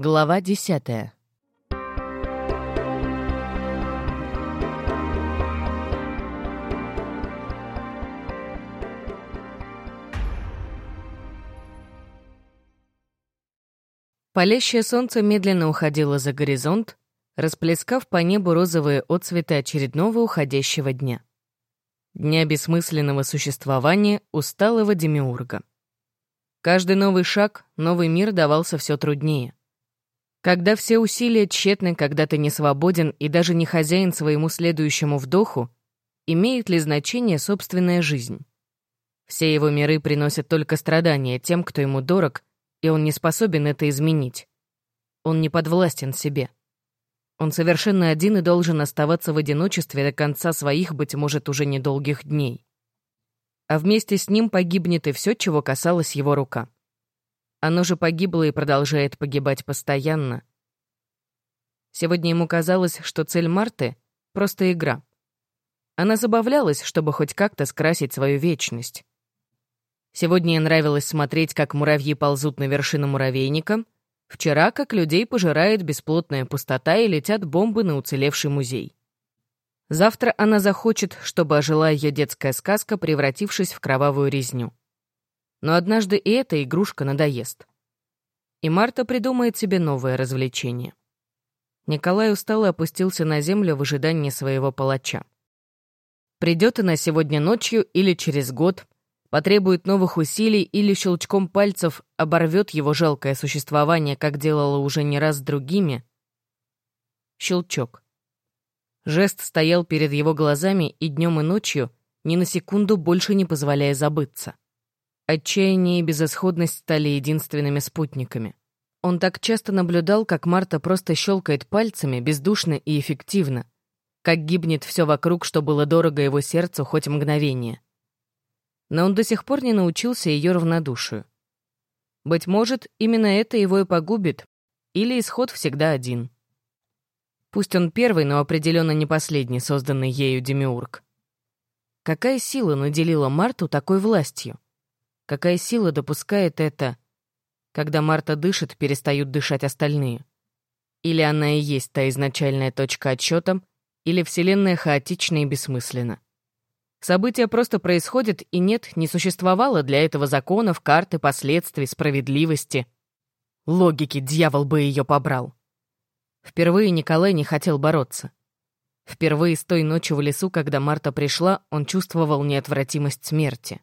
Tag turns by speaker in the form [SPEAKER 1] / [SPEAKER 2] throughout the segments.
[SPEAKER 1] Глава десятая. Палящее солнце медленно уходило за горизонт, расплескав по небу розовые отцветы очередного уходящего дня. Дня бессмысленного существования усталого демиурга. Каждый новый шаг, новый мир давался все труднее. Когда все усилия тщетны, когда ты не свободен и даже не хозяин своему следующему вдоху, имеет ли значение собственная жизнь? Все его миры приносят только страдания тем, кто ему дорог, и он не способен это изменить. Он не подвластен себе. Он совершенно один и должен оставаться в одиночестве до конца своих, быть может, уже недолгих дней. А вместе с ним погибнет и все, чего касалась его рука. Оно же погибло и продолжает погибать постоянно. Сегодня ему казалось, что цель Марты — просто игра. Она забавлялась, чтобы хоть как-то скрасить свою вечность. Сегодня ей нравилось смотреть, как муравьи ползут на вершину муравейника, вчера, как людей пожирает бесплотная пустота и летят бомбы на уцелевший музей. Завтра она захочет, чтобы ожила ее детская сказка, превратившись в кровавую резню. Но однажды и эта игрушка надоест. И Марта придумает себе новое развлечение. Николай устало опустился на землю в ожидании своего палача. Придет она сегодня ночью или через год, потребует новых усилий или щелчком пальцев оборвет его жалкое существование, как делала уже не раз с другими. Щелчок. Жест стоял перед его глазами и днем и ночью, ни на секунду больше не позволяя забыться. Отчаяние и безысходность стали единственными спутниками. Он так часто наблюдал, как Марта просто щелкает пальцами, бездушно и эффективно, как гибнет все вокруг, что было дорого его сердцу хоть мгновение но он до сих пор не научился ее равнодушию. Быть может, именно это его и погубит, или исход всегда один. Пусть он первый, но определенно не последний, созданный ею Демиург. Какая сила наделила Марту такой властью? Какая сила допускает это, когда Марта дышит, перестают дышать остальные? Или она и есть та изначальная точка отсчета, или Вселенная хаотична и бессмысленна? События просто происходят, и нет, не существовало для этого законов, карты, последствий, справедливости. Логики дьявол бы ее побрал. Впервые Николай не хотел бороться. Впервые с той ночи в лесу, когда Марта пришла, он чувствовал неотвратимость смерти.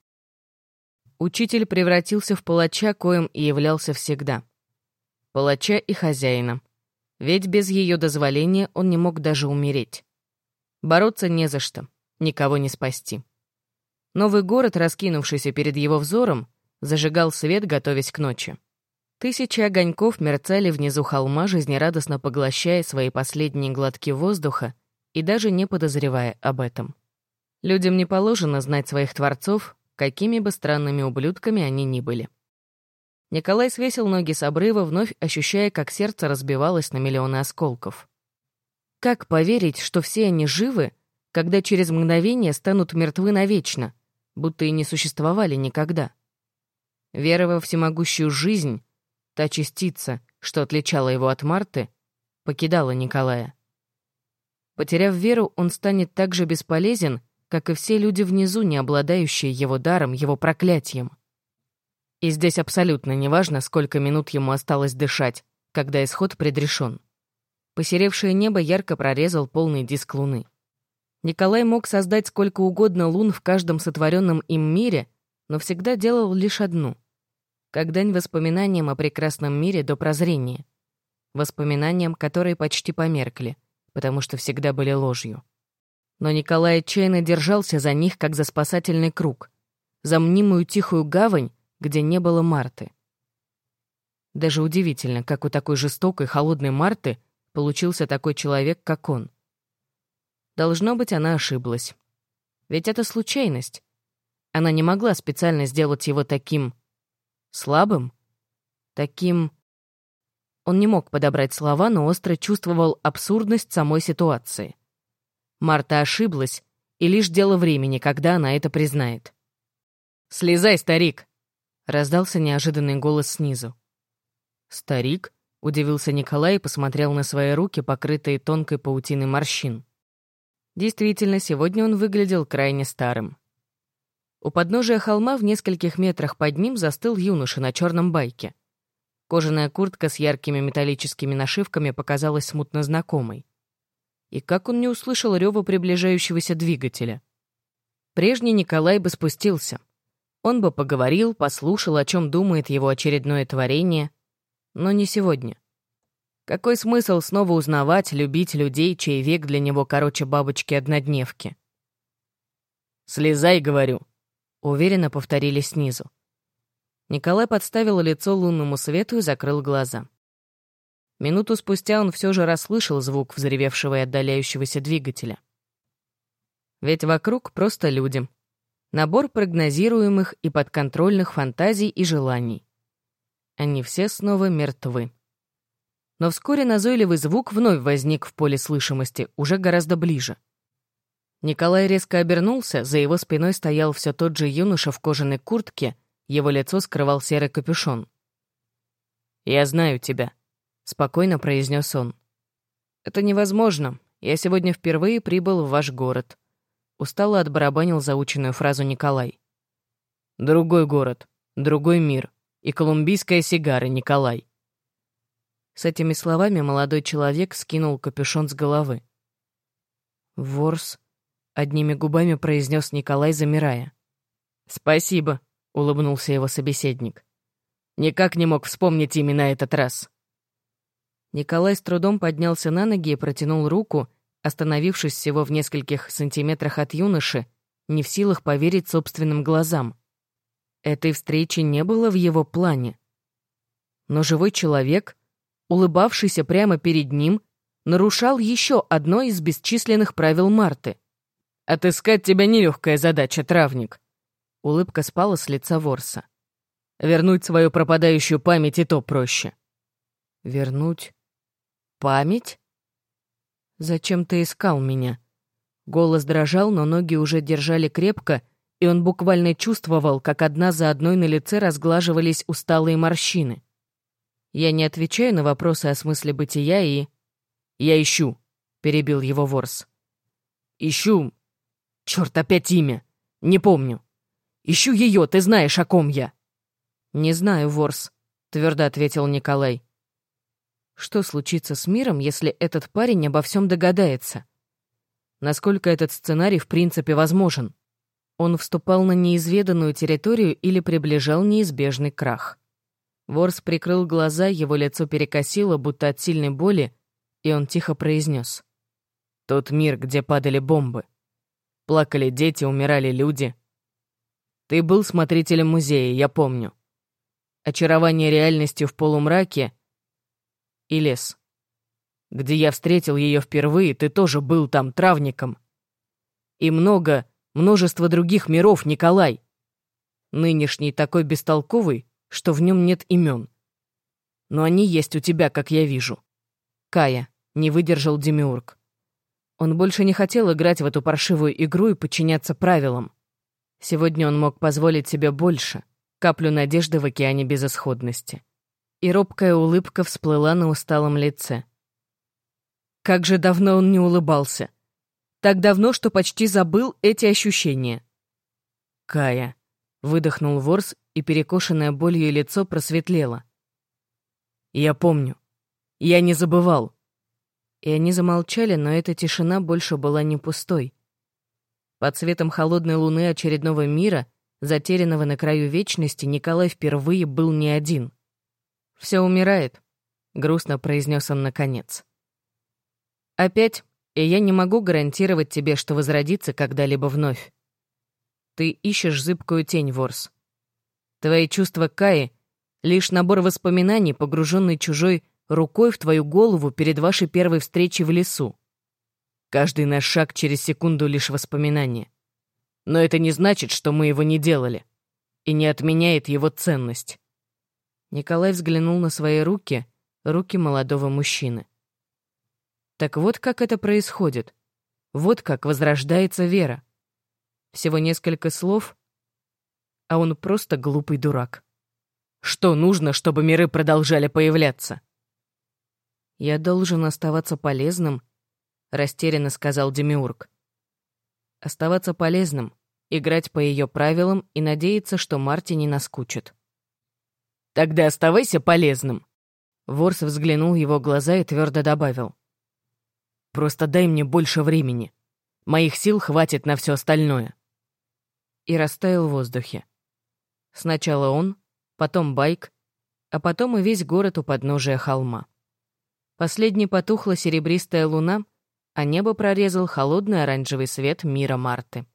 [SPEAKER 1] Учитель превратился в палача, коим и являлся всегда. Палача и хозяина. Ведь без ее дозволения он не мог даже умереть. Бороться не за что никого не спасти. Новый город, раскинувшийся перед его взором, зажигал свет, готовясь к ночи. Тысячи огоньков мерцали внизу холма, жизнерадостно поглощая свои последние глотки воздуха и даже не подозревая об этом. Людям не положено знать своих творцов, какими бы странными ублюдками они ни были. Николай свесил ноги с обрыва, вновь ощущая, как сердце разбивалось на миллионы осколков. Как поверить, что все они живы, когда через мгновение станут мертвы навечно, будто и не существовали никогда. Вера во всемогущую жизнь, та частица, что отличала его от Марты, покидала Николая. Потеряв веру, он станет так же бесполезен, как и все люди внизу, не обладающие его даром, его проклятием. И здесь абсолютно неважно, сколько минут ему осталось дышать, когда исход предрешен. Посеревшее небо ярко прорезал полный диск луны. Николай мог создать сколько угодно лун в каждом сотворенном им мире, но всегда делал лишь одну. Как дань воспоминаниям о прекрасном мире до прозрения. Воспоминаниям, которые почти померкли, потому что всегда были ложью. Но Николай отчаянно держался за них, как за спасательный круг, за мнимую тихую гавань, где не было Марты. Даже удивительно, как у такой жестокой, холодной Марты получился такой человек, как он. Должно быть, она ошиблась. Ведь это случайность. Она не могла специально сделать его таким... слабым? Таким... Он не мог подобрать слова, но остро чувствовал абсурдность самой ситуации. Марта ошиблась, и лишь дело времени, когда она это признает. «Слезай, старик!» — раздался неожиданный голос снизу. «Старик?» — Удивился Николай и посмотрел на свои руки, покрытые тонкой паутиной морщин. Действительно, сегодня он выглядел крайне старым. У подножия холма в нескольких метрах под ним застыл юноша на черном байке. Кожаная куртка с яркими металлическими нашивками показалась смутно знакомой. И как он не услышал рева приближающегося двигателя? Прежний Николай бы спустился. Он бы поговорил, послушал, о чем думает его очередное творение, но не сегодня. Какой смысл снова узнавать, любить людей, чей век для него короче бабочки-однодневки? «Слезай, — говорю», — уверенно повторили снизу. Николай подставил лицо лунному свету и закрыл глаза. Минуту спустя он все же расслышал звук взревевшего и отдаляющегося двигателя. Ведь вокруг просто люди. Набор прогнозируемых и подконтрольных фантазий и желаний. Они все снова мертвы. Но вскоре назойливый звук вновь возник в поле слышимости, уже гораздо ближе. Николай резко обернулся, за его спиной стоял все тот же юноша в кожаной куртке, его лицо скрывал серый капюшон. «Я знаю тебя», — спокойно произнес он. «Это невозможно. Я сегодня впервые прибыл в ваш город». Устало отбарабанил заученную фразу Николай. «Другой город, другой мир и колумбийская сигара, Николай». С этими словами молодой человек скинул капюшон с головы. «Ворс», — одними губами произнес Николай, замирая. «Спасибо», — улыбнулся его собеседник. «Никак не мог вспомнить именно этот раз». Николай с трудом поднялся на ноги и протянул руку, остановившись всего в нескольких сантиметрах от юноши, не в силах поверить собственным глазам. Этой встречи не было в его плане. Но живой человек, улыбавшийся прямо перед ним, нарушал еще одно из бесчисленных правил Марты. «Отыскать тебя нелегкая задача, травник», — улыбка спала с лица Ворса. «Вернуть свою пропадающую память и то проще». «Вернуть память?» «Зачем ты искал меня?» Голос дрожал, но ноги уже держали крепко, и он буквально чувствовал, как одна за одной на лице разглаживались усталые морщины. Я не отвечаю на вопросы о смысле бытия и... «Я ищу», — перебил его Ворс. «Ищу... Черт, опять имя! Не помню. Ищу ее, ты знаешь, о ком я». «Не знаю, Ворс», — твердо ответил Николай. «Что случится с миром, если этот парень обо всем догадается? Насколько этот сценарий в принципе возможен?» Он вступал на неизведанную территорию или приближал неизбежный крах. Ворс прикрыл глаза, его лицо перекосило, будто от сильной боли, и он тихо произнес. «Тот мир, где падали бомбы. Плакали дети, умирали люди. Ты был смотрителем музея, я помню. Очарование реальностью в полумраке и лес. Где я встретил ее впервые, ты тоже был там травником. И много множество других миров, Николай. Нынешний такой бестолковый, что в нем нет имен. Но они есть у тебя, как я вижу. Кая, не выдержал Демиург. Он больше не хотел играть в эту паршивую игру и подчиняться правилам. Сегодня он мог позволить себе больше, каплю надежды в океане безысходности. И робкая улыбка всплыла на усталом лице. Как же давно он не улыбался. Так давно, что почти забыл эти ощущения. «Кая», — выдохнул Ворс, и перекошенное болью лицо просветлело. «Я помню. Я не забывал». И они замолчали, но эта тишина больше была не пустой. Под светом холодной луны очередного мира, затерянного на краю вечности, Николай впервые был не один. «Все умирает», — грустно произнес он наконец. «Опять и я не могу гарантировать тебе, что возродится когда-либо вновь. Ты ищешь зыбкую тень, Ворс. Твои чувства Каи — лишь набор воспоминаний, погруженный чужой рукой в твою голову перед вашей первой встречей в лесу. Каждый наш шаг через секунду — лишь воспоминание. Но это не значит, что мы его не делали, и не отменяет его ценность. Николай взглянул на свои руки, руки молодого мужчины. Так вот как это происходит. Вот как возрождается вера. Всего несколько слов, а он просто глупый дурак. Что нужно, чтобы миры продолжали появляться? «Я должен оставаться полезным», — растерянно сказал Демиург. «Оставаться полезным, играть по ее правилам и надеяться, что Марти не наскучит». «Тогда оставайся полезным», Ворс взглянул в его глаза и твердо добавил. «Просто дай мне больше времени. Моих сил хватит на все остальное». И растаял в воздухе. Сначала он, потом байк, а потом и весь город у подножия холма. Последней потухла серебристая луна, а небо прорезал холодный оранжевый свет мира Марты.